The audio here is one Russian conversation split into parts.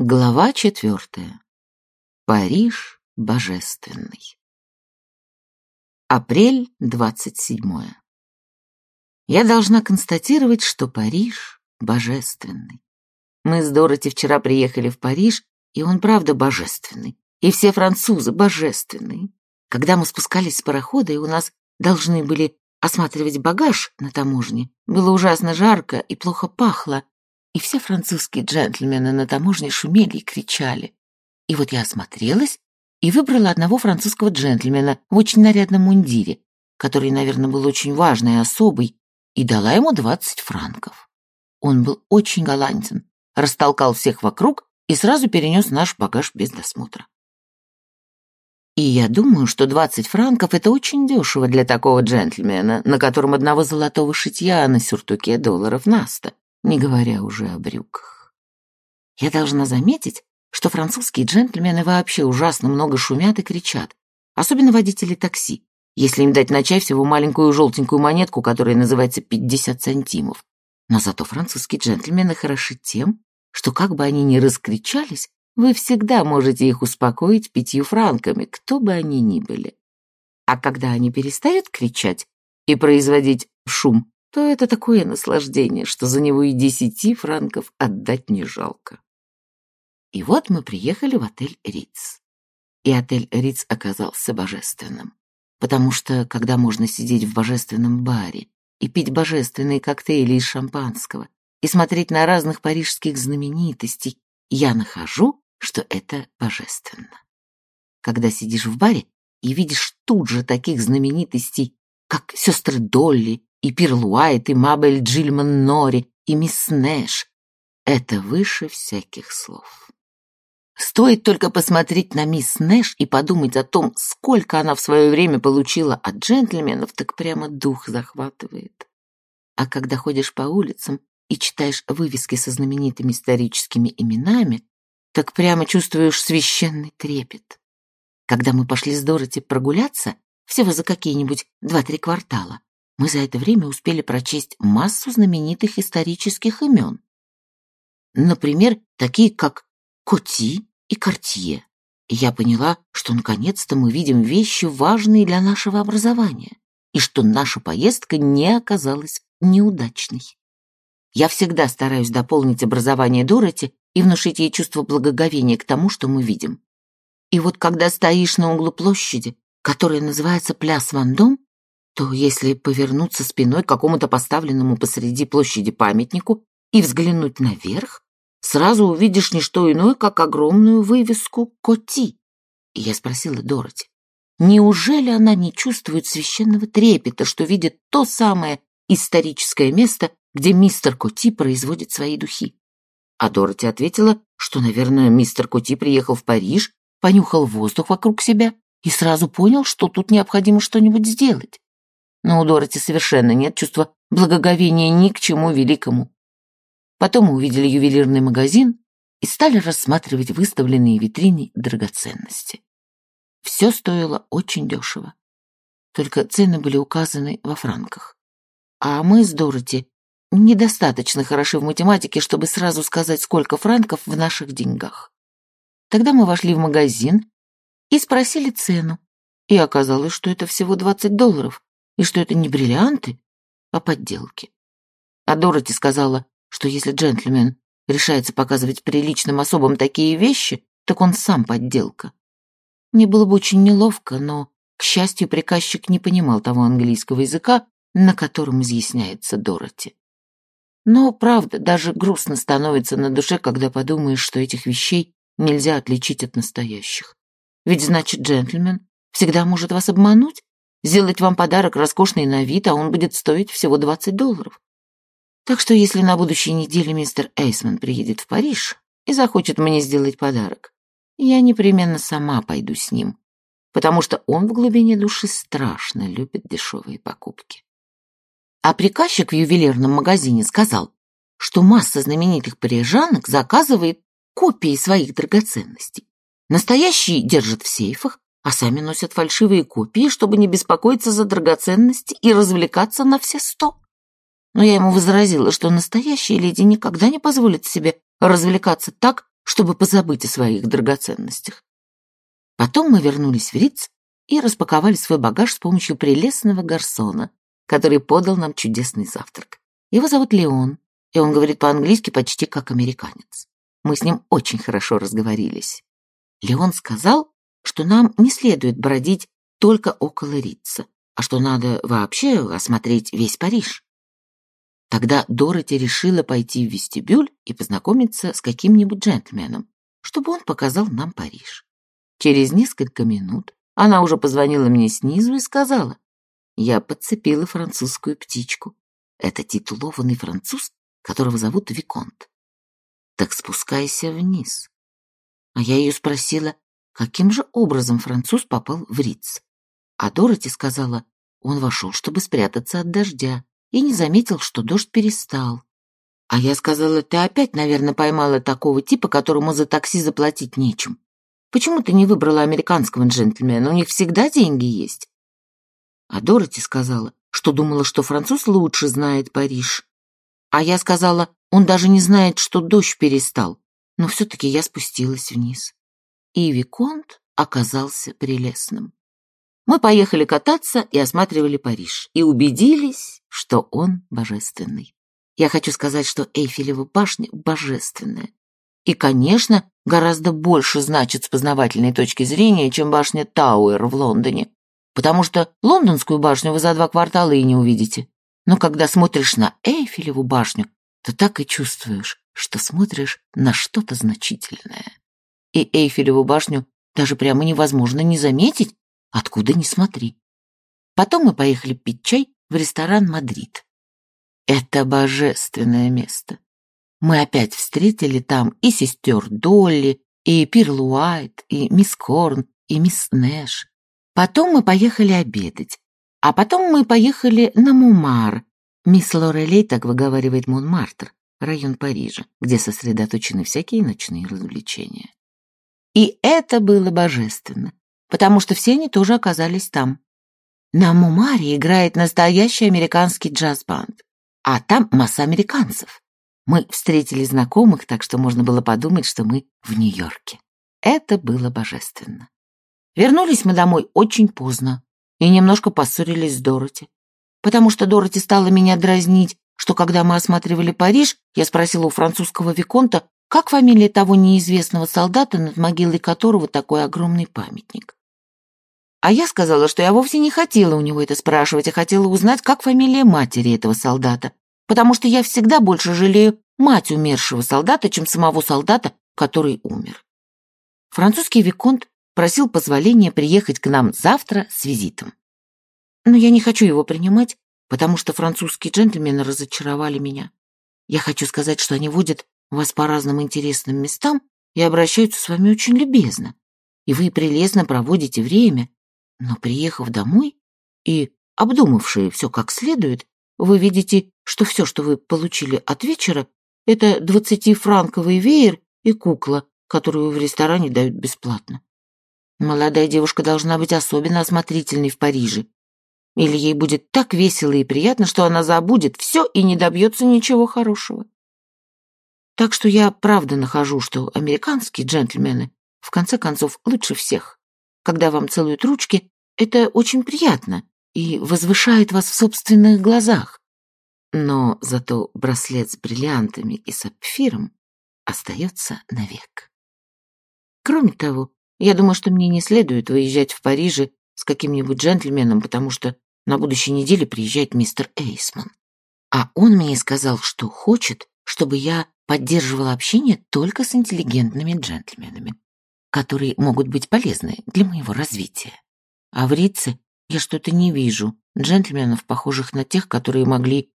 Глава четвертая. Париж божественный. Апрель двадцать седьмое. Я должна констатировать, что Париж божественный. Мы с Дороти вчера приехали в Париж, и он правда божественный. И все французы божественные. Когда мы спускались с парохода, и у нас должны были осматривать багаж на таможне, было ужасно жарко и плохо пахло, и все французские джентльмены на таможне шумели и кричали. И вот я осмотрелась и выбрала одного французского джентльмена в очень нарядном мундире, который, наверное, был очень важный и особый, и дала ему двадцать франков. Он был очень галантен, растолкал всех вокруг и сразу перенес наш багаж без досмотра. И я думаю, что двадцать франков — это очень дешево для такого джентльмена, на котором одного золотого шитья на сюртуке долларов на сто не говоря уже о брюках. Я должна заметить, что французские джентльмены вообще ужасно много шумят и кричат, особенно водители такси, если им дать на чай всего маленькую желтенькую монетку, которая называется 50 сантимов. Но зато французские джентльмены хороши тем, что как бы они ни раскричались, вы всегда можете их успокоить пятью франками, кто бы они ни были. А когда они перестают кричать и производить шум, то это такое наслаждение, что за него и десяти франков отдать не жалко. И вот мы приехали в отель Риц. И отель Риц оказался божественным. Потому что, когда можно сидеть в божественном баре и пить божественные коктейли из шампанского и смотреть на разных парижских знаменитостей, я нахожу, что это божественно. Когда сидишь в баре и видишь тут же таких знаменитостей, как сестры Долли и Пирл Уайт, и Мабель Джильман Нори, и мисс Нэш. Это выше всяких слов. Стоит только посмотреть на мисс Нэш и подумать о том, сколько она в свое время получила от джентльменов, так прямо дух захватывает. А когда ходишь по улицам и читаешь вывески со знаменитыми историческими именами, так прямо чувствуешь священный трепет. Когда мы пошли с Дороти прогуляться, всего за какие-нибудь два-три квартала, мы за это время успели прочесть массу знаменитых исторических имен. Например, такие как Коти и Кортье. Я поняла, что наконец-то мы видим вещи, важные для нашего образования, и что наша поездка не оказалась неудачной. Я всегда стараюсь дополнить образование Дороти и внушить ей чувство благоговения к тому, что мы видим. И вот когда стоишь на углу площади, которая называется Пляс Вандом, то если повернуться спиной к какому-то поставленному посреди площади памятнику и взглянуть наверх, сразу увидишь не что иное, как огромную вывеску «Коти». И я спросила Дороти, неужели она не чувствует священного трепета, что видит то самое историческое место, где мистер Коти производит свои духи? А Дороти ответила, что, наверное, мистер Коти приехал в Париж, понюхал воздух вокруг себя и сразу понял, что тут необходимо что-нибудь сделать но у Дороти совершенно нет чувства благоговения ни к чему великому. Потом мы увидели ювелирный магазин и стали рассматривать выставленные в витрине драгоценности. Все стоило очень дешево. Только цены были указаны во франках. А мы с Дороти недостаточно хороши в математике, чтобы сразу сказать, сколько франков в наших деньгах. Тогда мы вошли в магазин и спросили цену. И оказалось, что это всего 20 долларов, и что это не бриллианты, а подделки. А Дороти сказала, что если джентльмен решается показывать приличным особам такие вещи, так он сам подделка. Мне было бы очень неловко, но, к счастью, приказчик не понимал того английского языка, на котором изъясняется Дороти. Но, правда, даже грустно становится на душе, когда подумаешь, что этих вещей нельзя отличить от настоящих. Ведь, значит, джентльмен всегда может вас обмануть, Сделать вам подарок роскошный на вид, а он будет стоить всего 20 долларов. Так что если на будущей неделе мистер Эйсман приедет в Париж и захочет мне сделать подарок, я непременно сама пойду с ним, потому что он в глубине души страшно любит дешевые покупки. А приказчик в ювелирном магазине сказал, что масса знаменитых парижанок заказывает копии своих драгоценностей. Настоящие держат в сейфах, а сами носят фальшивые копии, чтобы не беспокоиться за драгоценности и развлекаться на все сто. Но я ему возразила, что настоящая леди никогда не позволит себе развлекаться так, чтобы позабыть о своих драгоценностях. Потом мы вернулись в Риц и распаковали свой багаж с помощью прелестного гарсона, который подал нам чудесный завтрак. Его зовут Леон, и он говорит по-английски почти как американец. Мы с ним очень хорошо разговорились. Леон сказал, что нам не следует бродить только около Рица, а что надо вообще осмотреть весь Париж. Тогда Дороти решила пойти в вестибюль и познакомиться с каким-нибудь джентльменом, чтобы он показал нам Париж. Через несколько минут она уже позвонила мне снизу и сказала, я подцепила французскую птичку. Это титулованный француз, которого зовут Виконт. Так спускайся вниз. А я ее спросила, каким же образом француз попал в Риц. А Дороти сказала, он вошел, чтобы спрятаться от дождя, и не заметил, что дождь перестал. А я сказала, ты опять, наверное, поймала такого типа, которому за такси заплатить нечем. Почему ты не выбрала американского джентльмена? У них всегда деньги есть. А Дороти сказала, что думала, что француз лучше знает Париж. А я сказала, он даже не знает, что дождь перестал. Но все-таки я спустилась вниз. И Виконт оказался прелестным. Мы поехали кататься и осматривали Париж, и убедились, что он божественный. Я хочу сказать, что Эйфелева башня божественная. И, конечно, гораздо больше значит с познавательной точки зрения, чем башня Тауэр в Лондоне, потому что лондонскую башню вы за два квартала и не увидите. Но когда смотришь на Эйфелеву башню, то так и чувствуешь, что смотришь на что-то значительное. И Эйфелеву башню даже прямо невозможно не заметить, откуда ни смотри. Потом мы поехали пить чай в ресторан «Мадрид». Это божественное место. Мы опять встретили там и сестер Долли, и Пирл Уайт, и мисс Корн, и мисс Нэш. Потом мы поехали обедать. А потом мы поехали на Мумар. Мисс Лорелей так выговаривает Монмартр, район Парижа, где сосредоточены всякие ночные развлечения. И это было божественно потому что все они тоже оказались там. На Мумаре играет настоящий американский джаз-банд, а там масса американцев. Мы встретили знакомых, так что можно было подумать, что мы в Нью-Йорке. Это было божественно. Вернулись мы домой очень поздно и немножко поссорились с Дороти, потому что Дороти стала меня дразнить, что когда мы осматривали Париж, я спросила у французского виконта, как фамилия того неизвестного солдата, над могилой которого такой огромный памятник. А я сказала, что я вовсе не хотела у него это спрашивать, а хотела узнать, как фамилия матери этого солдата, потому что я всегда больше жалею мать умершего солдата, чем самого солдата, который умер. Французский виконт просил позволения приехать к нам завтра с визитом. Но я не хочу его принимать, потому что французские джентльмены разочаровали меня. Я хочу сказать, что они водят вас по разным интересным местам и обращаются с вами очень любезно. И вы прелестно проводите время, но приехав домой и обдумавшие все как следует, вы видите, что все, что вы получили от вечера, это двадцатифранковый веер и кукла, которую в ресторане дают бесплатно. Молодая девушка должна быть особенно осмотрительной в Париже. Или ей будет так весело и приятно, что она забудет все и не добьется ничего хорошего. Так что я правда нахожу, что американские джентльмены в конце концов лучше всех. Когда вам целуют ручки, это очень приятно и возвышает вас в собственных глазах. Но зато браслет с бриллиантами и сапфиром остается навек. Кроме того, я думаю, что мне не следует выезжать в Париже с каким-нибудь джентльменом, потому что на будущей неделе приезжает мистер Эйсман. А он мне сказал, что хочет, чтобы я поддерживала общение только с интеллигентными джентльменами которые могут быть полезны для моего развития. А в Рице я что-то не вижу джентльменов, похожих на тех, которые могли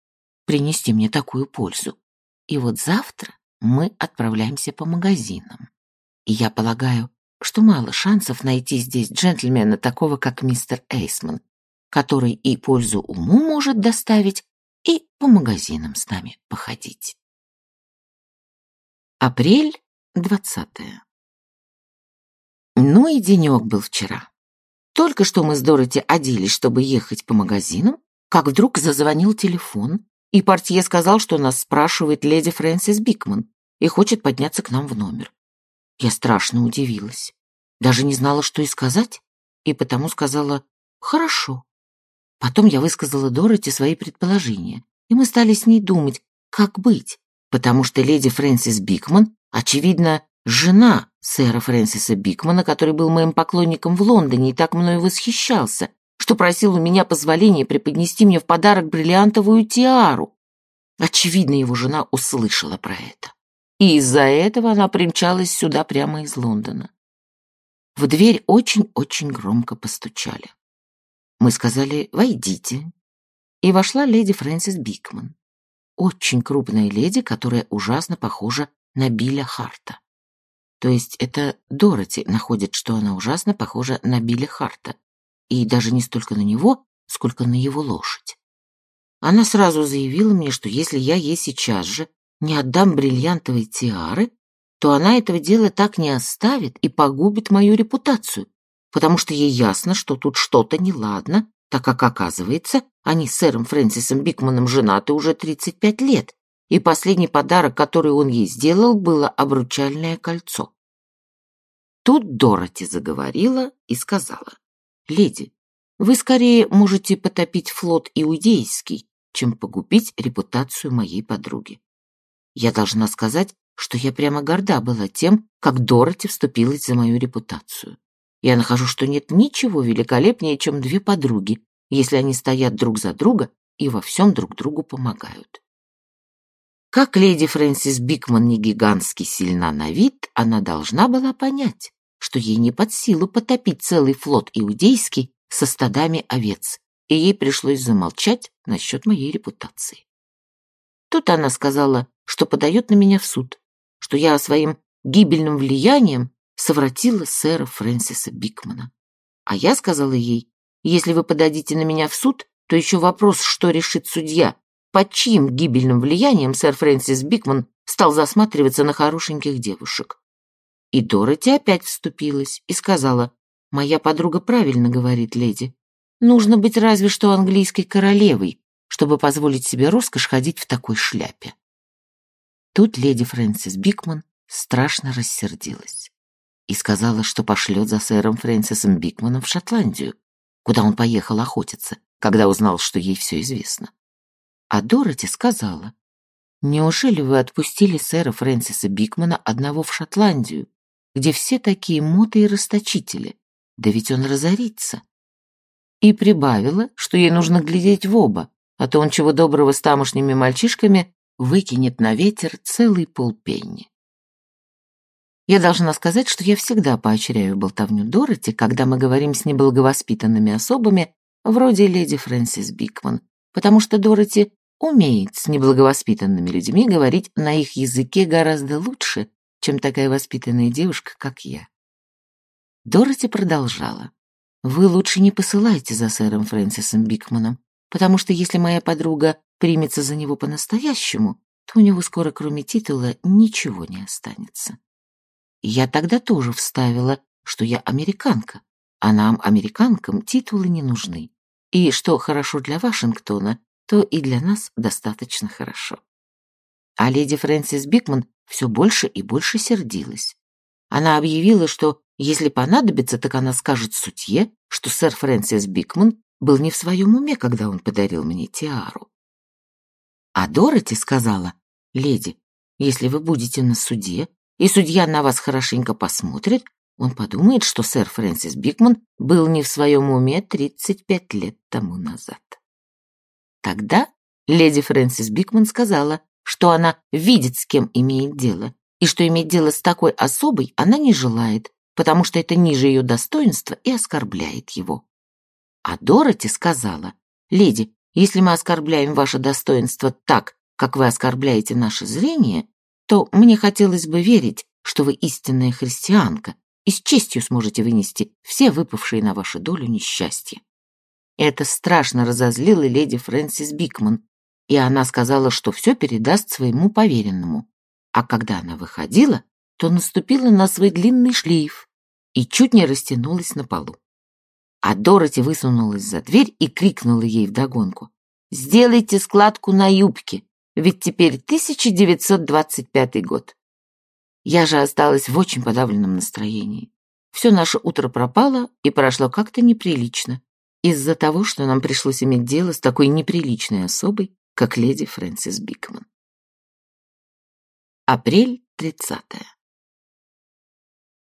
принести мне такую пользу. И вот завтра мы отправляемся по магазинам. И я полагаю, что мало шансов найти здесь джентльмена такого, как мистер Эйсман, который и пользу уму может доставить, и по магазинам с нами походить. Апрель двадцатое. Ну и денек был вчера. Только что мы с Дороти оделись, чтобы ехать по магазинам, как вдруг зазвонил телефон, и портье сказал, что нас спрашивает леди Фрэнсис Бикман и хочет подняться к нам в номер. Я страшно удивилась. Даже не знала, что и сказать, и потому сказала «хорошо». Потом я высказала Дороти свои предположения, и мы стали с ней думать, как быть, потому что леди Фрэнсис Бикман, очевидно, жена сэра Фрэнсиса Бикмана, который был моим поклонником в Лондоне и так мною восхищался, что просил у меня позволения преподнести мне в подарок бриллиантовую тиару. Очевидно, его жена услышала про это. И из-за этого она примчалась сюда прямо из Лондона. В дверь очень-очень громко постучали. Мы сказали «Войдите». И вошла леди Фрэнсис Бикман. Очень крупная леди, которая ужасно похожа на Билля Харта. То есть это Дороти находит, что она ужасно похожа на Билли Харта. И даже не столько на него, сколько на его лошадь. Она сразу заявила мне, что если я ей сейчас же не отдам бриллиантовой тиары, то она этого дела так не оставит и погубит мою репутацию, потому что ей ясно, что тут что-то неладно, так как, оказывается, они с сэром Фрэнсисом Бикманом женаты уже 35 лет, и последний подарок, который он ей сделал, было обручальное кольцо. Тут Дороти заговорила и сказала, «Леди, вы скорее можете потопить флот иудейский, чем погубить репутацию моей подруги. Я должна сказать, что я прямо горда была тем, как Дороти вступилась за мою репутацию. Я нахожу, что нет ничего великолепнее, чем две подруги, если они стоят друг за друга и во всем друг другу помогают. Как леди Фрэнсис Бикман не гигантски сильна на вид, она должна была понять, что ей не под силу потопить целый флот иудейский со стадами овец, и ей пришлось замолчать насчет моей репутации. Тут она сказала, что подает на меня в суд, что я своим гибельным влиянием совратила сэра Фрэнсиса Бикмана. А я сказала ей, если вы подадите на меня в суд, то еще вопрос, что решит судья, под чьим гибельным влиянием сэр Фрэнсис Бикман стал засматриваться на хорошеньких девушек. И Дороти опять вступилась и сказала, «Моя подруга правильно говорит, леди. Нужно быть разве что английской королевой, чтобы позволить себе роскошь ходить в такой шляпе». Тут леди Фрэнсис Бикман страшно рассердилась и сказала, что пошлет за сэром Фрэнсисом Бикманом в Шотландию, куда он поехал охотиться, когда узнал, что ей все известно. А Дороти сказала, «Неужели вы отпустили сэра Фрэнсиса Бикмана одного в Шотландию, где все такие моты и расточители? Да ведь он разорится». И прибавила, что ей нужно глядеть в оба, а то он чего доброго с тамошними мальчишками выкинет на ветер целый полпенни. Я должна сказать, что я всегда поощряю болтовню Дороти, когда мы говорим с неблаговоспитанными особами, вроде леди Фрэнсис Бикман, потому что Дороти умеет с неблаговоспитанными людьми говорить на их языке гораздо лучше, чем такая воспитанная девушка, как я. Дороти продолжала. «Вы лучше не посылайте за сэром Фрэнсисом Бикманом, потому что если моя подруга примется за него по-настоящему, то у него скоро, кроме титула, ничего не останется. Я тогда тоже вставила, что я американка, а нам, американкам, титулы не нужны. И что хорошо для Вашингтона, то и для нас достаточно хорошо. А леди Фрэнсис Бикман все больше и больше сердилась. Она объявила, что если понадобится, так она скажет судье, что сэр Фрэнсис Бикман был не в своем уме, когда он подарил мне тиару. А Дороти сказала, «Леди, если вы будете на суде, и судья на вас хорошенько посмотрит, он подумает, что сэр Фрэнсис Бикман был не в своем уме 35 лет тому назад. Тогда леди Фрэнсис Бикман сказала, что она видит, с кем имеет дело, и что иметь дело с такой особой она не желает, потому что это ниже ее достоинства и оскорбляет его. А Дороти сказала, «Леди, если мы оскорбляем ваше достоинство так, как вы оскорбляете наше зрение, то мне хотелось бы верить, что вы истинная христианка и с честью сможете вынести все выпавшие на вашу долю несчастья. Это страшно разозлило леди Фрэнсис Бикман, и она сказала, что все передаст своему поверенному. А когда она выходила, то наступила на свой длинный шлейф и чуть не растянулась на полу. А Дороти высунулась за дверь и крикнула ей вдогонку. «Сделайте складку на юбке, ведь теперь 1925 год. Я же осталась в очень подавленном настроении. Все наше утро пропало и прошло как-то неприлично, из-за того, что нам пришлось иметь дело с такой неприличной особой, как леди Фрэнсис Бикман. Апрель 30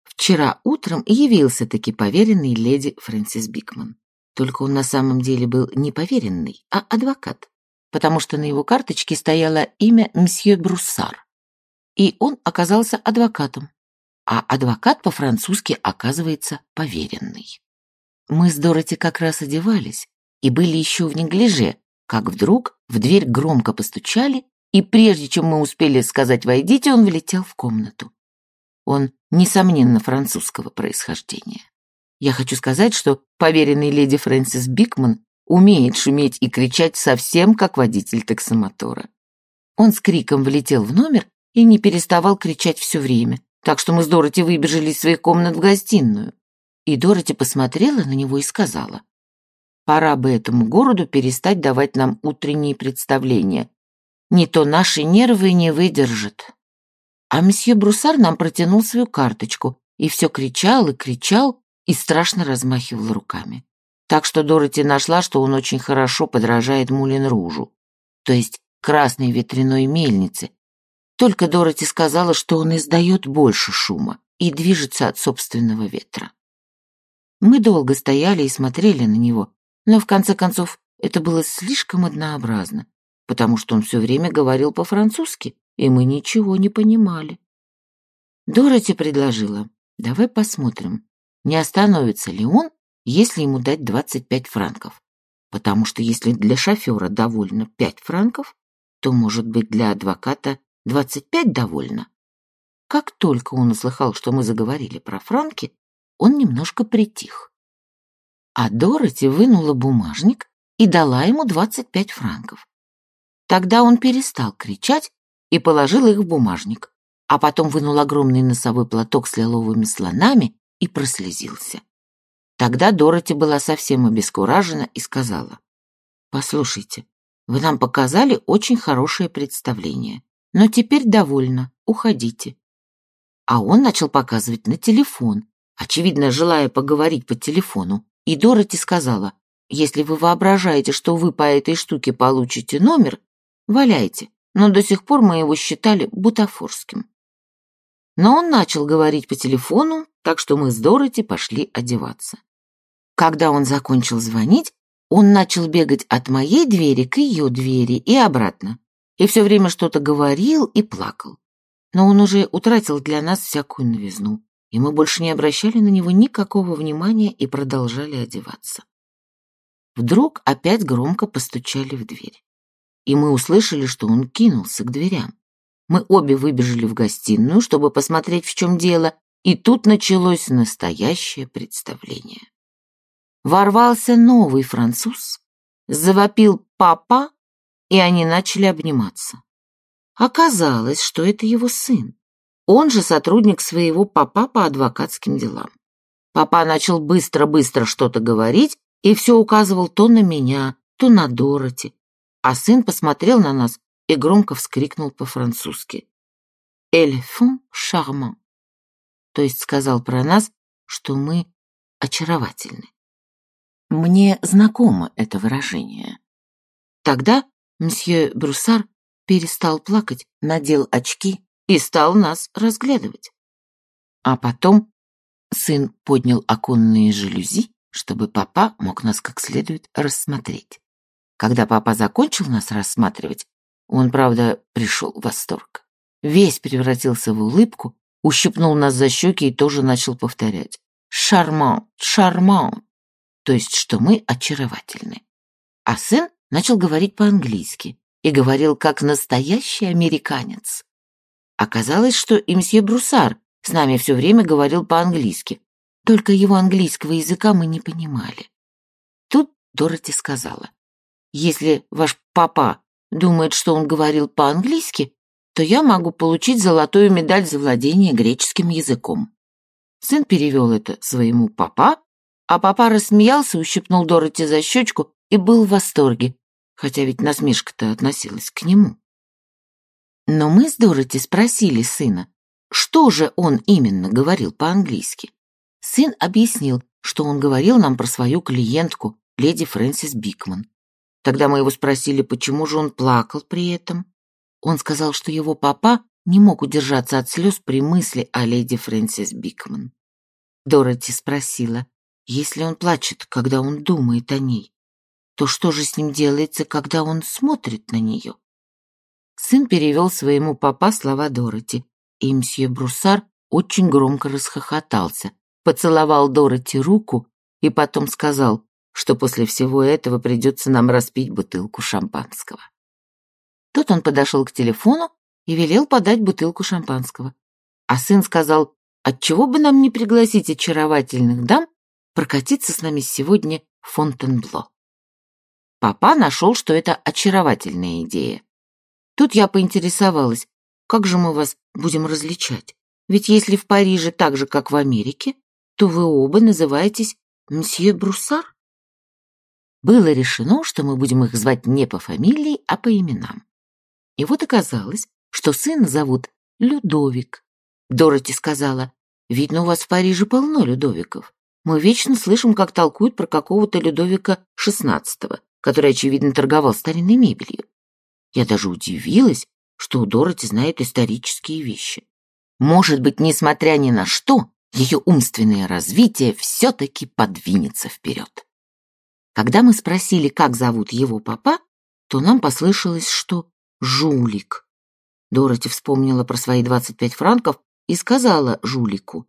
Вчера утром явился-таки поверенный леди Фрэнсис Бикман. Только он на самом деле был не поверенный, а адвокат, потому что на его карточке стояло имя мсье Бруссар. И он оказался адвокатом, а адвокат по-французски оказывается поверенный. Мы с Дороти как раз одевались и были еще в неглиже, как вдруг в дверь громко постучали, и прежде чем мы успели сказать «войдите», он влетел в комнату. Он, несомненно, французского происхождения. Я хочу сказать, что поверенный леди Фрэнсис Бикман умеет шуметь и кричать совсем как водитель таксомотора. Он с криком влетел в номер и не переставал кричать все время, так что мы с Дороти выбежали из своих комнат в гостиную. И Дороти посмотрела на него и сказала, «Пора бы этому городу перестать давать нам утренние представления. Не то наши нервы не выдержат». А месье Брусар нам протянул свою карточку и все кричал и кричал и страшно размахивал руками. Так что Дороти нашла, что он очень хорошо подражает Мулин Ружу, то есть красной ветряной мельнице. Только Дороти сказала, что он издает больше шума и движется от собственного ветра. Мы долго стояли и смотрели на него, но в конце концов это было слишком однообразно, потому что он все время говорил по-французски, и мы ничего не понимали. Дороти предложила, давай посмотрим, не остановится ли он, если ему дать 25 франков. Потому что если для шофера довольно 5 франков, то, может быть, для адвоката 25 довольно. Как только он услыхал, что мы заговорили про франки, он немножко притих. А Дороти вынула бумажник и дала ему 25 франков. Тогда он перестал кричать и положил их в бумажник, а потом вынул огромный носовой платок с лиловыми слонами и прослезился. Тогда Дороти была совсем обескуражена и сказала, «Послушайте, вы нам показали очень хорошее представление, но теперь довольно, уходите». А он начал показывать на телефон, очевидно, желая поговорить по телефону, и Дороти сказала, «Если вы воображаете, что вы по этой штуке получите номер, валяйте, но до сих пор мы его считали бутафорским». Но он начал говорить по телефону, так что мы с Дороти пошли одеваться. Когда он закончил звонить, он начал бегать от моей двери к ее двери и обратно, и все время что-то говорил и плакал. Но он уже утратил для нас всякую новизну и мы больше не обращали на него никакого внимания и продолжали одеваться. Вдруг опять громко постучали в дверь, и мы услышали, что он кинулся к дверям. Мы обе выбежали в гостиную, чтобы посмотреть, в чем дело, и тут началось настоящее представление. Ворвался новый француз, завопил папа, и они начали обниматься. Оказалось, что это его сын. Он же сотрудник своего папа по адвокатским делам. Папа начал быстро-быстро что-то говорить и все указывал то на меня, то на Дороти. А сын посмотрел на нас и громко вскрикнул по-французски. «Элефон шарман», то есть сказал про нас, что мы очаровательны. Мне знакомо это выражение. Тогда мсье Бруссар перестал плакать, надел очки и стал нас разглядывать. А потом сын поднял оконные жалюзи, чтобы папа мог нас как следует рассмотреть. Когда папа закончил нас рассматривать, он, правда, пришел в восторг. Весь превратился в улыбку, ущипнул нас за щеки и тоже начал повторять «Шармант, шармант», то есть, что мы очаровательны. А сын начал говорить по-английски и говорил как настоящий американец. Оказалось, что и мсье Брусар с нами все время говорил по-английски, только его английского языка мы не понимали. Тут Дороти сказала, «Если ваш папа думает, что он говорил по-английски, то я могу получить золотую медаль за владение греческим языком». Сын перевел это своему папа, а папа рассмеялся, ущипнул Дороти за щечку и был в восторге, хотя ведь насмешка-то относилась к нему. Но мы с Дороти спросили сына, что же он именно говорил по-английски. Сын объяснил, что он говорил нам про свою клиентку, леди Фрэнсис Бикман. Тогда мы его спросили, почему же он плакал при этом. Он сказал, что его папа не мог удержаться от слез при мысли о леди Фрэнсис Бикман. Дороти спросила, если он плачет, когда он думает о ней, то что же с ним делается, когда он смотрит на нее? Сын перевел своему папа слова Дороти, и мсье Бруссар очень громко расхохотался, поцеловал Дороти руку и потом сказал, что после всего этого придется нам распить бутылку шампанского. Тут он подошел к телефону и велел подать бутылку шампанского. А сын сказал, отчего бы нам не пригласить очаровательных дам прокатиться с нами сегодня в Фонтенбло. Папа нашел, что это очаровательная идея. Тут я поинтересовалась, как же мы вас будем различать? Ведь если в Париже так же, как в Америке, то вы оба называетесь мсье Бруссар. Было решено, что мы будем их звать не по фамилии, а по именам. И вот оказалось, что сына зовут Людовик. Дороти сказала, видно, у вас в Париже полно Людовиков. Мы вечно слышим, как толкуют про какого-то Людовика XVI, который, очевидно, торговал старинной мебелью. Я даже удивилась, что у Дороти знает исторические вещи. Может быть, несмотря ни на что, ее умственное развитие все-таки подвинется вперед. Когда мы спросили, как зовут его папа, то нам послышалось, что «жулик». Дороти вспомнила про свои 25 франков и сказала жулику,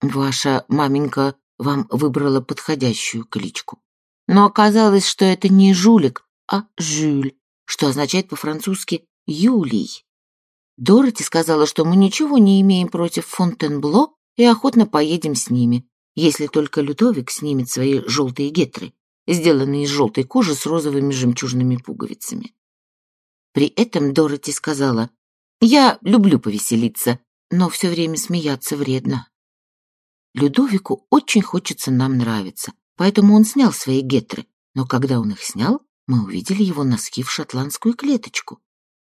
«Ваша маменька вам выбрала подходящую кличку». Но оказалось, что это не жулик, а Жюль, что означает по-французски «Юлий». Дороти сказала, что мы ничего не имеем против Фонтенбло и охотно поедем с ними, если только Людовик снимет свои желтые гетры сделанный из желтой кожи с розовыми жемчужными пуговицами. При этом Дороти сказала, «Я люблю повеселиться, но все время смеяться вредно». Людовику очень хочется нам нравиться, поэтому он снял свои гетры, но когда он их снял, мы увидели его носки в шотландскую клеточку,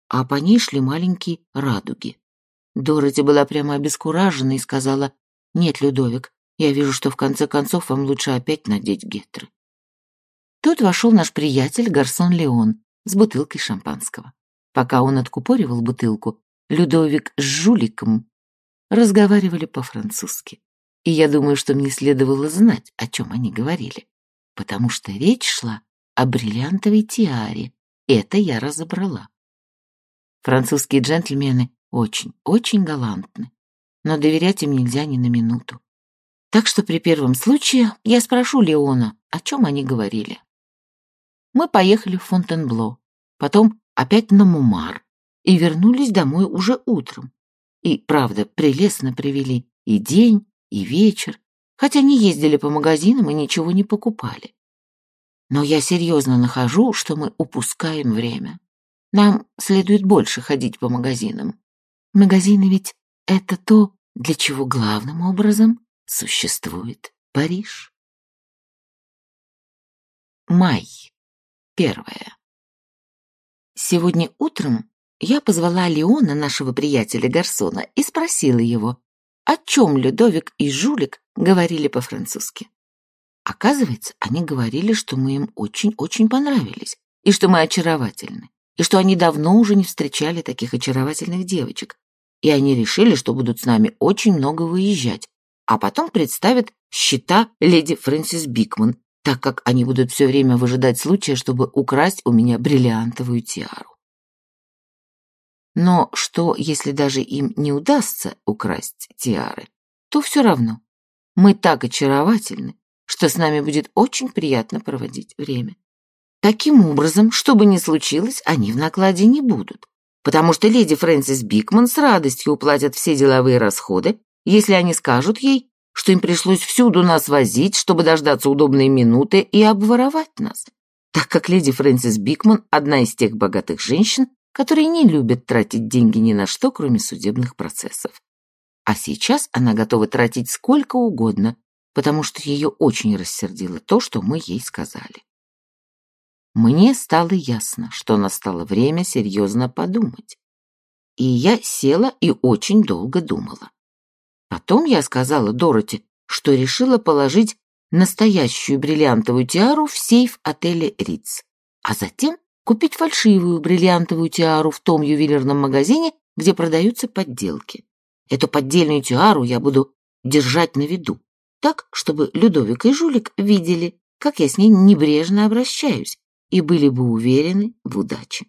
а по ней шли маленькие радуги. Дороти была прямо обескуражена и сказала, «Нет, Людовик, я вижу, что в конце концов вам лучше опять надеть гетры». Тут вошел наш приятель Гарсон Леон с бутылкой шампанского. Пока он откупоривал бутылку, Людовик с жуликом разговаривали по-французски. И я думаю, что мне следовало знать, о чем они говорили, потому что речь шла о бриллиантовой тиаре. Это я разобрала. Французские джентльмены очень, очень галантны, но доверять им нельзя ни на минуту. Так что при первом случае я спрошу Леона, о чем они говорили мы поехали в Фонтенбло, потом опять на Мумар и вернулись домой уже утром. И, правда, прелестно провели и день, и вечер, хотя не ездили по магазинам и ничего не покупали. Но я серьезно нахожу, что мы упускаем время. Нам следует больше ходить по магазинам. Магазины ведь это то, для чего главным образом существует Париж. Май. Первое. Сегодня утром я позвала Леона, нашего приятеля Гарсона, и спросила его, о чем Людовик и Жулик говорили по-французски. Оказывается, они говорили, что мы им очень-очень понравились, и что мы очаровательны, и что они давно уже не встречали таких очаровательных девочек, и они решили, что будут с нами очень много выезжать, а потом представят счета леди Фрэнсис Бикман так как они будут все время выжидать случая, чтобы украсть у меня бриллиантовую тиару. Но что, если даже им не удастся украсть тиары, то все равно. Мы так очаровательны, что с нами будет очень приятно проводить время. Таким образом, что бы ни случилось, они в накладе не будут, потому что леди Фрэнсис Бикман с радостью уплатят все деловые расходы, если они скажут ей, что им пришлось всюду нас возить, чтобы дождаться удобной минуты и обворовать нас, так как леди Фрэнсис Бикман – одна из тех богатых женщин, которые не любят тратить деньги ни на что, кроме судебных процессов. А сейчас она готова тратить сколько угодно, потому что ее очень рассердило то, что мы ей сказали. Мне стало ясно, что настало время серьезно подумать. и я села и очень долго думала. Потом я сказала Дороти, что решила положить настоящую бриллиантовую тиару в сейф отеля Риц, а затем купить фальшивую бриллиантовую тиару в том ювелирном магазине, где продаются подделки. Эту поддельную тиару я буду держать на виду, так, чтобы Людовик и Жулик видели, как я с ней небрежно обращаюсь, и были бы уверены в удаче.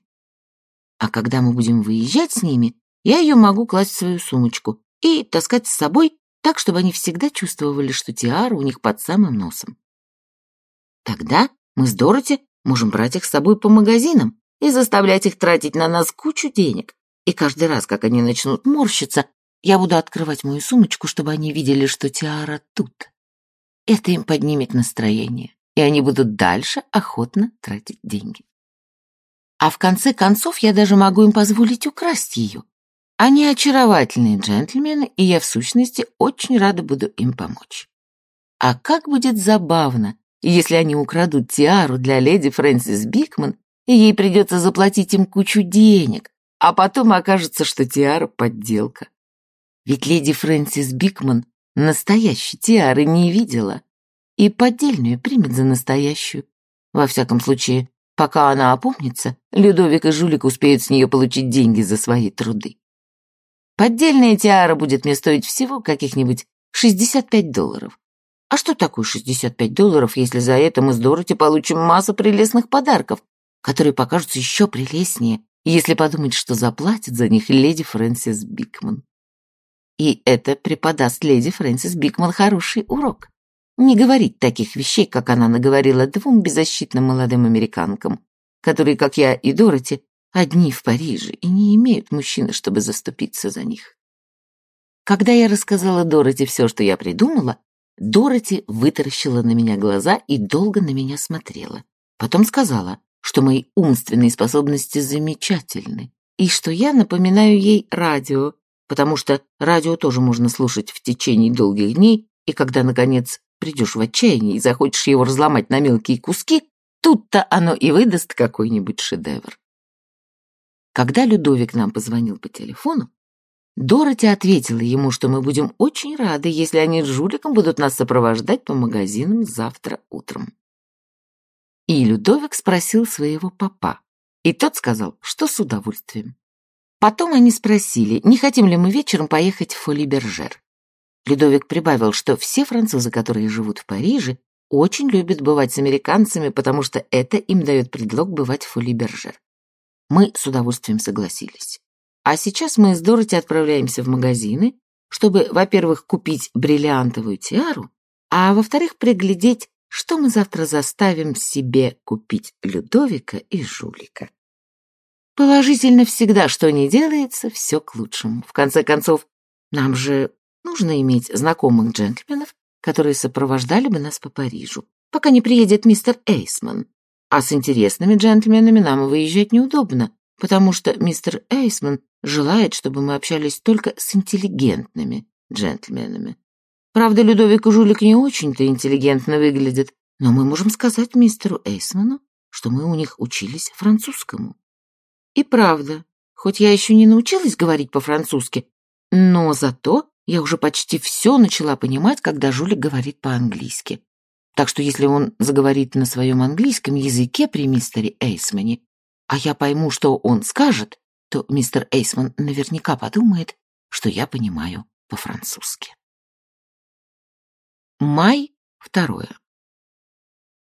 А когда мы будем выезжать с ними, я ее могу класть в свою сумочку и таскать с собой так, чтобы они всегда чувствовали, что тиара у них под самым носом. Тогда мы с Дороти можем брать их с собой по магазинам и заставлять их тратить на нас кучу денег. И каждый раз, как они начнут морщиться, я буду открывать мою сумочку, чтобы они видели, что тиара тут. Это им поднимет настроение, и они будут дальше охотно тратить деньги. А в конце концов я даже могу им позволить украсть ее. Они очаровательные джентльмены, и я в сущности очень рада буду им помочь. А как будет забавно, если они украдут тиару для леди Фрэнсис Бикман, и ей придется заплатить им кучу денег, а потом окажется, что тиара — подделка. Ведь леди Фрэнсис Бикман настоящей тиары не видела и поддельную примет за настоящую. Во всяком случае, Пока она опомнится, Людовик и Жулик успеют с нее получить деньги за свои труды. Поддельная тиара будет мне стоить всего каких-нибудь 65 долларов. А что такое 65 долларов, если за это мы с Дороти получим массу прелестных подарков, которые покажутся еще прелестнее, если подумать, что заплатит за них леди Фрэнсис Бикман. И это преподаст леди Фрэнсис Бикман хороший урок не говорить таких вещей, как она наговорила двум беззащитным молодым американкам, которые, как я и Дороти, одни в Париже и не имеют мужчины, чтобы заступиться за них. Когда я рассказала Дороти все, что я придумала, Дороти вытаращила на меня глаза и долго на меня смотрела. Потом сказала, что мои умственные способности замечательны, и что я напоминаю ей радио, потому что радио тоже можно слушать в течение долгих дней, и когда, наконец, придешь в отчаяние и захочешь его разломать на мелкие куски, тут-то оно и выдаст какой-нибудь шедевр. Когда Людовик нам позвонил по телефону, Дороти ответила ему, что мы будем очень рады, если они с жуликом будут нас сопровождать по магазинам завтра утром. И Людовик спросил своего папа, и тот сказал, что с удовольствием. Потом они спросили, не хотим ли мы вечером поехать в Фолибержер. Людовик прибавил, что все французы, которые живут в Париже, очень любят бывать с американцами, потому что это им дает предлог бывать в Фолибержер. Мы с удовольствием согласились. А сейчас мы с Дороти отправляемся в магазины, чтобы, во-первых, купить бриллиантовую тиару, а во-вторых, приглядеть, что мы завтра заставим себе купить Людовика и Жулика. Положительно всегда, что не делается, все к лучшему. В конце концов, нам же Нужно иметь знакомых джентльменов, которые сопровождали бы нас по Парижу, пока не приедет мистер Эйсман. А с интересными джентльменами нам выезжать неудобно, потому что мистер Эйсман желает, чтобы мы общались только с интеллигентными джентльменами. Правда, Людовик и Жулик не очень-то интеллигентно выглядят, но мы можем сказать мистеру Эйсману, что мы у них учились французскому. И правда, хоть я еще не научилась говорить по-французски, но зато я уже почти все начала понимать, когда жулик говорит по-английски. Так что если он заговорит на своем английском языке при мистере Эйсмане, а я пойму, что он скажет, то мистер Эйсман наверняка подумает, что я понимаю по-французски. Май второе.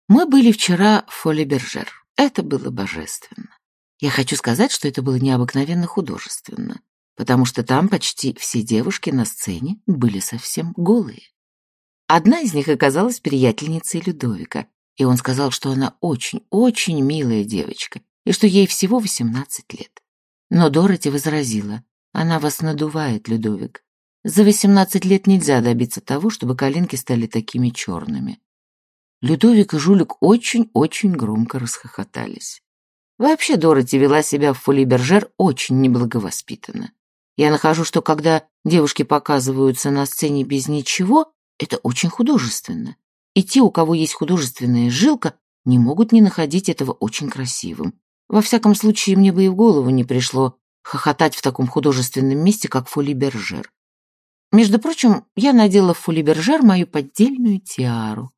Мы были вчера в Фолибержер. Это было божественно. Я хочу сказать, что это было необыкновенно художественно потому что там почти все девушки на сцене были совсем голые. Одна из них оказалась приятельницей Людовика, и он сказал, что она очень-очень милая девочка, и что ей всего 18 лет. Но Дороти возразила, она вас надувает, Людовик. За 18 лет нельзя добиться того, чтобы коленки стали такими черными. Людовик и Жулик очень-очень громко расхохотались. Вообще Дороти вела себя в Фолибержер очень неблаговоспитанно. Я нахожу, что когда девушки показываются на сцене без ничего, это очень художественно. И те, у кого есть художественная жилка, не могут не находить этого очень красивым. Во всяком случае, мне бы и в голову не пришло хохотать в таком художественном месте, как Фолибержер. Между прочим, я надела в Фолибержер мою поддельную тиару.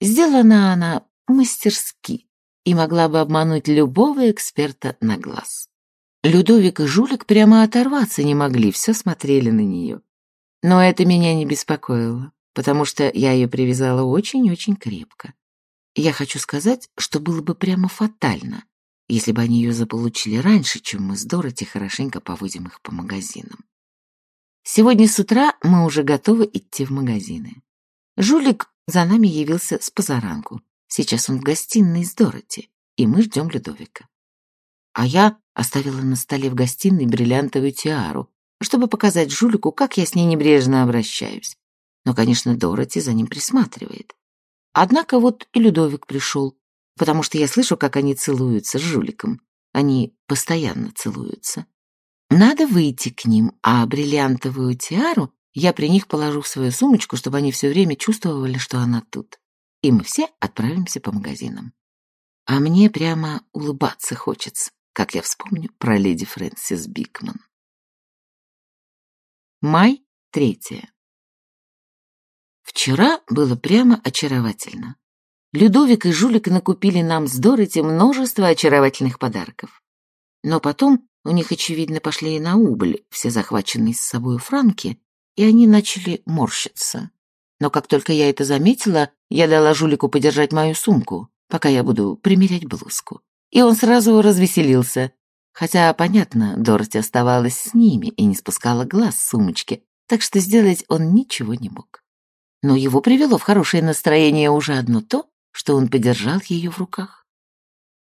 Сделана она мастерски и могла бы обмануть любого эксперта на глаз. Людовик и Жулик прямо оторваться не могли, все смотрели на нее. Но это меня не беспокоило, потому что я ее привязала очень-очень крепко. Я хочу сказать, что было бы прямо фатально, если бы они ее заполучили раньше, чем мы с Дороти хорошенько поводим их по магазинам. Сегодня с утра мы уже готовы идти в магазины. Жулик за нами явился с позаранку. Сейчас он в гостиной с Дороти, и мы ждем Людовика. А я оставила на столе в гостиной бриллиантовую тиару, чтобы показать жулику, как я с ней небрежно обращаюсь. Но, конечно, Дороти за ним присматривает. Однако вот и Людовик пришел, потому что я слышу, как они целуются с жуликом. Они постоянно целуются. Надо выйти к ним, а бриллиантовую тиару я при них положу в свою сумочку, чтобы они все время чувствовали, что она тут. И мы все отправимся по магазинам. А мне прямо улыбаться хочется, как я вспомню про леди Фрэнсис Бикман. Май, третье. Вчера было прямо очаровательно. Людовик и Жулик накупили нам с Дороти множество очаровательных подарков. Но потом у них, очевидно, пошли и на убыль все захваченные с собой франки, и они начали морщиться. Но как только я это заметила, я дала Жулику подержать мою сумку, пока я буду примерять блузку. И он сразу развеселился. Хотя, понятно, Дороти оставалась с ними и не спускала глаз с сумочки, так что сделать он ничего не мог. Но его привело в хорошее настроение уже одно то, что он подержал ее в руках.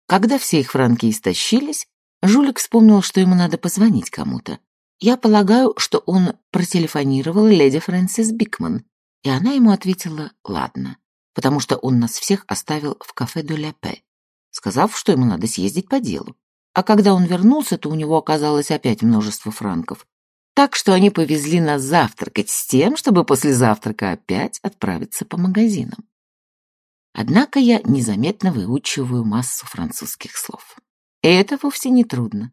Когда все их франки истощились, Жулик вспомнил, что ему надо позвонить кому-то. Я полагаю, что он протелефонировал леди Фрэнсис Бикман, и она ему ответила «ладно», потому что он нас всех оставил в кафе «Де ля Пе», сказав, что ему надо съездить по делу. А когда он вернулся, то у него оказалось опять множество франков. Так что они повезли нас завтракать с тем, чтобы после завтрака опять отправиться по магазинам. Однако я незаметно выучиваю массу французских слов. И это вовсе не трудно.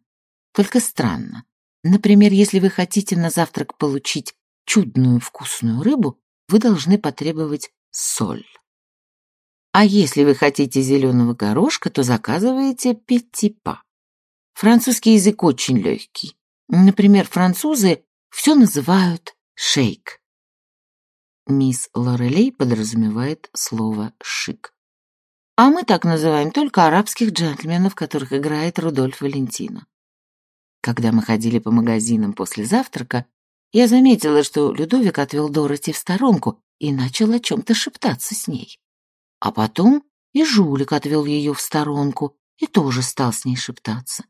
Только странно. Например, если вы хотите на завтрак получить чудную вкусную рыбу, вы должны потребовать соль. А если вы хотите зеленого горошка, то заказываете петипа. Французский язык очень легкий. Например, французы все называют шейк. Мисс Лорелей подразумевает слово «шик». А мы так называем только арабских джентльменов, которых играет Рудольф Валентино. Когда мы ходили по магазинам после завтрака, я заметила, что Людовик отвел Дороти в сторонку и начал о чем-то шептаться с ней. А потом и Жулик отвел ее в сторонку и тоже стал с ней шептаться.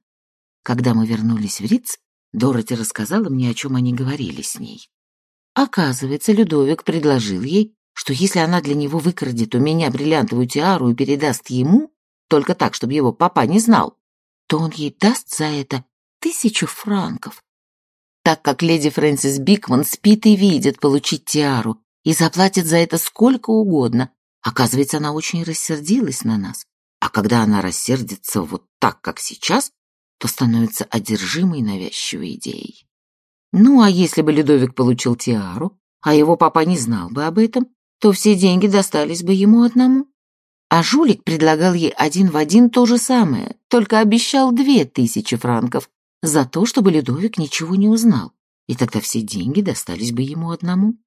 Когда мы вернулись в Риц, Дороти рассказала мне, о чем они говорили с ней. Оказывается, Людовик предложил ей, что если она для него выкрадет у меня бриллиантовую тиару и передаст ему, только так, чтобы его папа не знал, то он ей даст за это тысячу франков. Так как леди Фрэнсис Бикман спит и видит получить тиару и заплатит за это сколько угодно, оказывается, она очень рассердилась на нас. А когда она рассердится вот так, как сейчас, то становится одержимой навязчивой идеей. Ну, а если бы Людовик получил тиару, а его папа не знал бы об этом, то все деньги достались бы ему одному. А жулик предлагал ей один в один то же самое, только обещал две тысячи франков за то, чтобы Людовик ничего не узнал, и тогда все деньги достались бы ему одному.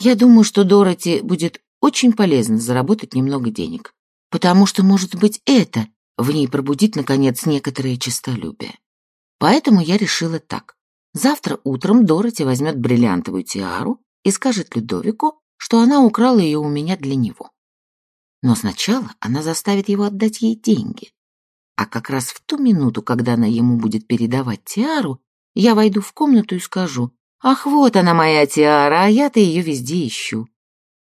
Я думаю, что Дороти будет очень полезно заработать немного денег, потому что, может быть, это в ней пробудит, наконец, некоторое честолюбие. Поэтому я решила так. Завтра утром Дороти возьмет бриллиантовую тиару и скажет Людовику, что она украла ее у меня для него. Но сначала она заставит его отдать ей деньги. А как раз в ту минуту, когда она ему будет передавать тиару, я войду в комнату и скажу, «Ах, вот она моя тиара, а я-то ее везде ищу».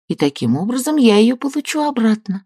И таким образом я ее получу обратно.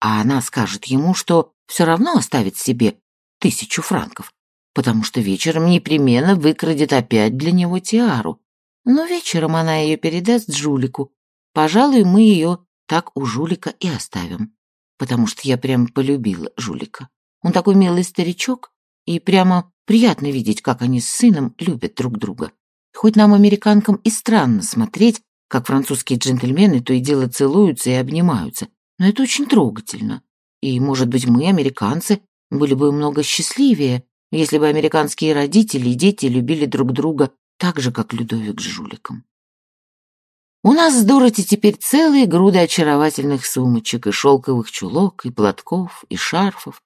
А она скажет ему, что все равно оставит себе тысячу франков, потому что вечером непременно выкрадет опять для него тиару. Но вечером она ее передаст Джулику. Пожалуй, мы ее так у Жулика и оставим, потому что я прям полюбила Жулика. Он такой милый старичок, и прямо приятно видеть, как они с сыном любят друг друга. Хоть нам, американкам, и странно смотреть, как французские джентльмены то и дело целуются и обнимаются, но это очень трогательно. И, может быть, мы, американцы, были бы много счастливее, если бы американские родители и дети любили друг друга так же, как Людовик с жуликом. У нас с Дороти теперь целые груды очаровательных сумочек, и шелковых чулок, и платков, и шарфов,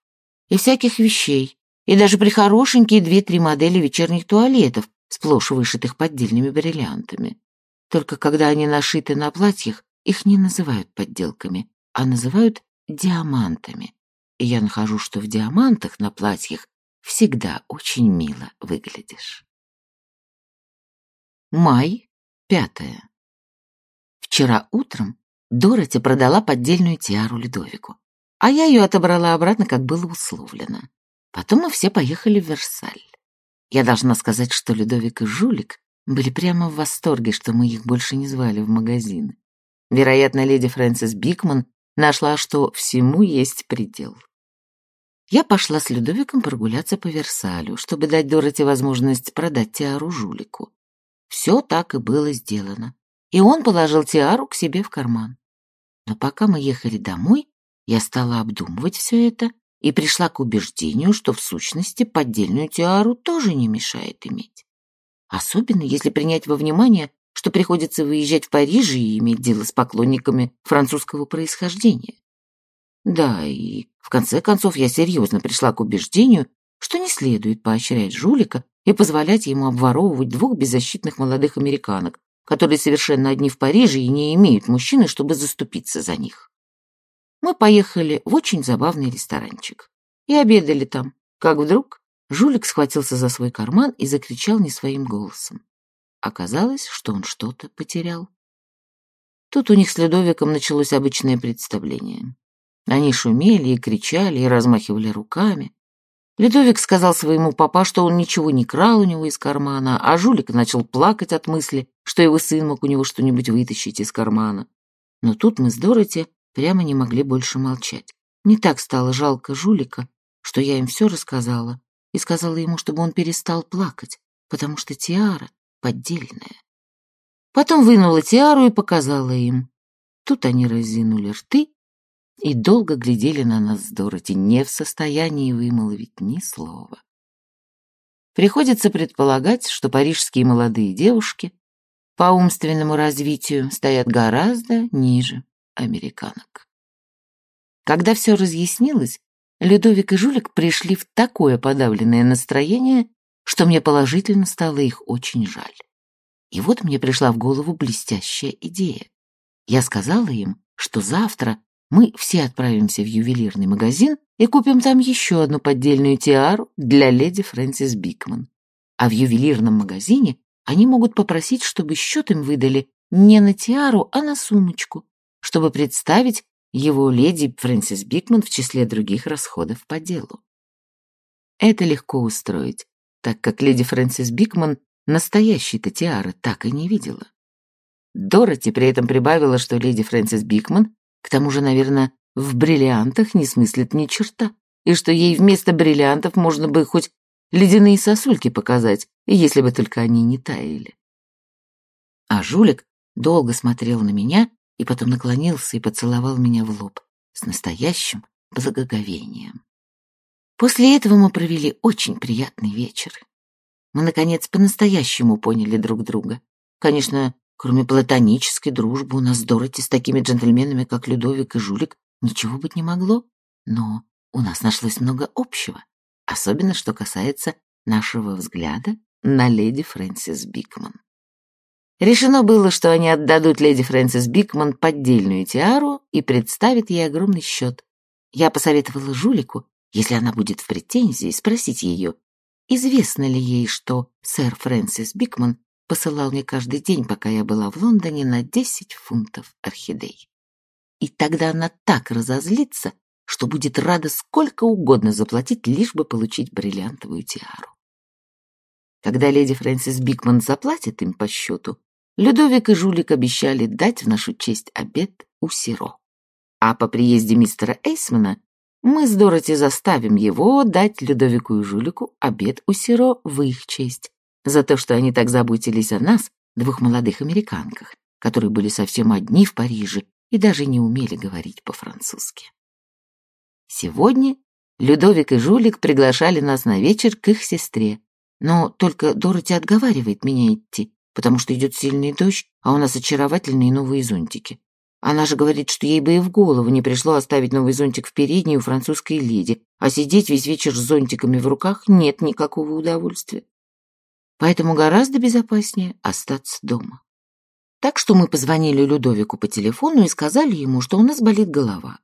и всяких вещей, и даже прихорошенькие две-три модели вечерних туалетов, сплошь вышитых поддельными бриллиантами. Только когда они нашиты на платьях, их не называют подделками, а называют диамантами. И я нахожу, что в диамантах на платьях всегда очень мило выглядишь. Май, пятое. Вчера утром Дороти продала поддельную тиару Людовику, а я ее отобрала обратно, как было условлено. Потом мы все поехали в Версаль. Я должна сказать, что Людовик и Жулик были прямо в восторге, что мы их больше не звали в магазин. Вероятно, леди Фрэнсис Бикман нашла, что всему есть предел. Я пошла с Людовиком прогуляться по Версалю, чтобы дать Дороти возможность продать тиару Жулику. Все так и было сделано и он положил тиару к себе в карман. Но пока мы ехали домой, я стала обдумывать все это и пришла к убеждению, что в сущности поддельную тиару тоже не мешает иметь. Особенно если принять во внимание, что приходится выезжать в Париж и иметь дело с поклонниками французского происхождения. Да, и в конце концов я серьезно пришла к убеждению, что не следует поощрять жулика и позволять ему обворовывать двух беззащитных молодых американок, которые совершенно одни в Париже и не имеют мужчины, чтобы заступиться за них. Мы поехали в очень забавный ресторанчик и обедали там, как вдруг жулик схватился за свой карман и закричал не своим голосом. Оказалось, что он что-то потерял. Тут у них с Людовиком началось обычное представление. Они шумели и кричали, и размахивали руками. Людовик сказал своему папа, что он ничего не крал у него из кармана, а жулик начал плакать от мысли, что его сын мог у него что-нибудь вытащить из кармана. Но тут мы с Дороти прямо не могли больше молчать. Не так стало жалко жулика, что я им все рассказала и сказала ему, чтобы он перестал плакать, потому что тиара поддельная. Потом вынула тиару и показала им. Тут они разинули рты и долго глядели на нас с Дороти, не в состоянии вымолвить ни слова. Приходится предполагать, что парижские молодые девушки по умственному развитию стоят гораздо ниже американок. Когда все разъяснилось, Людовик и Жулик пришли в такое подавленное настроение, что мне положительно стало их очень жаль. И вот мне пришла в голову блестящая идея. Я сказала им, что завтра мы все отправимся в ювелирный магазин и купим там еще одну поддельную тиару для леди Фрэнсис Бикман. А в ювелирном магазине они могут попросить, чтобы счет им выдали не на тиару, а на сумочку, чтобы представить его леди Фрэнсис Бикман в числе других расходов по делу. Это легко устроить, так как леди Фрэнсис Бикман настоящей-то так и не видела. Дороти при этом прибавила, что леди Фрэнсис Бикман к тому же, наверное, в бриллиантах не смыслит ни черта, и что ей вместо бриллиантов можно бы хоть ледяные сосульки показать, если бы только они не таяли. А жулик долго смотрел на меня и потом наклонился и поцеловал меня в лоб с настоящим благоговением. После этого мы провели очень приятный вечер. Мы, наконец, по-настоящему поняли друг друга. Конечно, Кроме платонической дружбы у нас с Дороти с такими джентльменами, как Людовик и Жулик, ничего быть не могло. Но у нас нашлось много общего, особенно что касается нашего взгляда на леди Фрэнсис Бикман. Решено было, что они отдадут леди Фрэнсис Бикман поддельную тиару и представят ей огромный счет. Я посоветовала Жулику, если она будет в претензии, спросить ее, известно ли ей, что сэр Фрэнсис Бикман посылал мне каждый день, пока я была в Лондоне, на 10 фунтов орхидей. И тогда она так разозлится, что будет рада сколько угодно заплатить, лишь бы получить бриллиантовую тиару. Когда леди Фрэнсис Бикман заплатит им по счету, Людовик и Жулик обещали дать в нашу честь обед у Сиро. А по приезде мистера Эйсмана Мы с Дороти заставим его дать Людовику и Жулику обед у Сиро в их честь, за то, что они так заботились о нас, двух молодых американках, которые были совсем одни в Париже и даже не умели говорить по-французски. Сегодня Людовик и Жулик приглашали нас на вечер к их сестре, но только Дороти отговаривает меня идти, потому что идет сильный дождь, а у нас очаровательные новые зонтики. Она же говорит, что ей бы и в голову не пришло оставить новый зонтик в передней у французской леди, а сидеть весь вечер с зонтиками в руках нет никакого удовольствия. Поэтому гораздо безопаснее остаться дома. Так что мы позвонили Людовику по телефону и сказали ему, что у нас болит голова.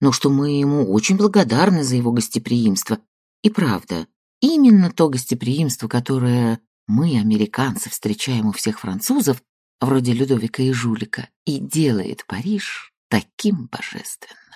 Но что мы ему очень благодарны за его гостеприимство. И правда, именно то гостеприимство, которое мы, американцы, встречаем у всех французов, вроде Людовика и Жулика, и делает Париж таким божественным.